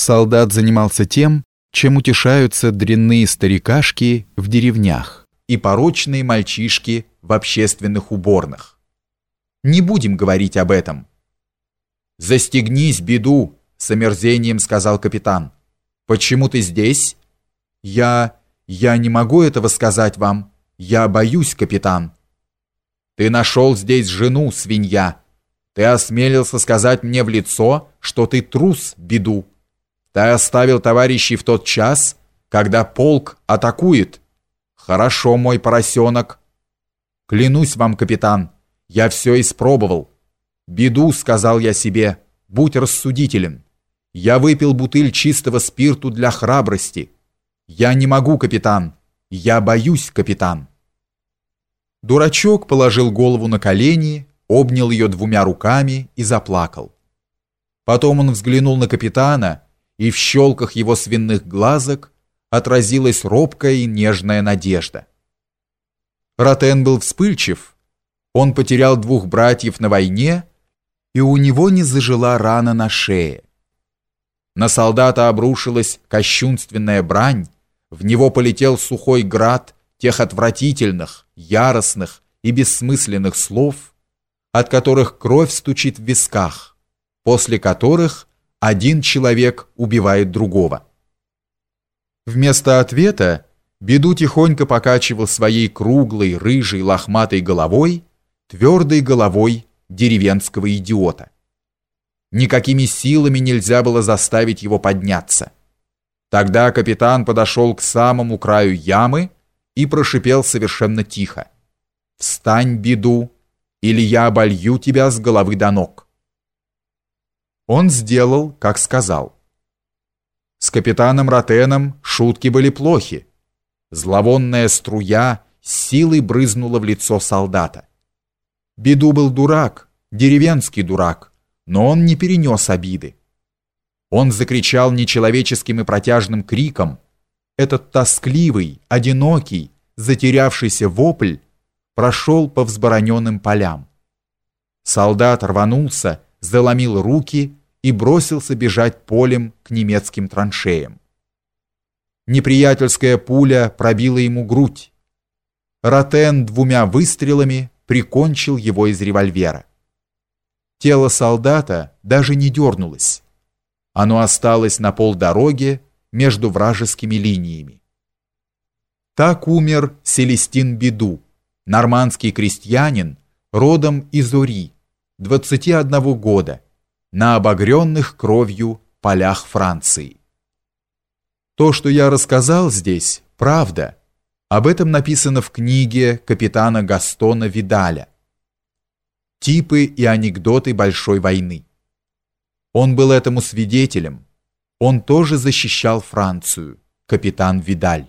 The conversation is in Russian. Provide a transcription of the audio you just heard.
Солдат занимался тем, чем утешаются дрянные старикашки в деревнях и порочные мальчишки в общественных уборных. Не будем говорить об этом. «Застегнись, беду!» — с омерзением сказал капитан. «Почему ты здесь?» «Я... я не могу этого сказать вам. Я боюсь, капитан». «Ты нашел здесь жену, свинья. Ты осмелился сказать мне в лицо, что ты трус, беду. Ты оставил товарищей в тот час, когда полк атакует. Хорошо, мой поросенок. Клянусь вам, капитан, я все испробовал. Беду, сказал я себе, будь рассудителен. Я выпил бутыль чистого спирту для храбрости. Я не могу, капитан. Я боюсь, капитан. Дурачок положил голову на колени, обнял ее двумя руками и заплакал. Потом он взглянул на капитана и в щелках его свинных глазок отразилась робкая и нежная надежда. Ротен был вспыльчив, он потерял двух братьев на войне, и у него не зажила рана на шее. На солдата обрушилась кощунственная брань, в него полетел сухой град тех отвратительных, яростных и бессмысленных слов, от которых кровь стучит в висках, после которых один человек убивает другого. Вместо ответа Беду тихонько покачивал своей круглой, рыжей, лохматой головой, твердой головой деревенского идиота. Никакими силами нельзя было заставить его подняться. Тогда капитан подошел к самому краю ямы и прошипел совершенно тихо. «Встань, беду, или я оболью тебя с головы до ног». Он сделал, как сказал. С капитаном Ротеном шутки были плохи. Зловонная струя силой брызнула в лицо солдата. Беду был дурак, деревенский дурак, но он не перенес обиды. Он закричал нечеловеческим и протяжным криком. Этот тоскливый, одинокий, затерявшийся вопль прошел по взбороненным полям. Солдат рванулся, заломил руки и бросился бежать полем к немецким траншеям. Неприятельская пуля пробила ему грудь. Ротен двумя выстрелами прикончил его из револьвера. Тело солдата даже не дернулось. Оно осталось на полдороге между вражескими линиями. Так умер Селестин Беду, нормандский крестьянин, родом из Ури, 21 года, на обогренных кровью полях Франции. То, что я рассказал здесь, правда. Об этом написано в книге капитана Гастона Видаля «Типы и анекдоты Большой войны». Он был этому свидетелем. Он тоже защищал Францию, капитан Видаль.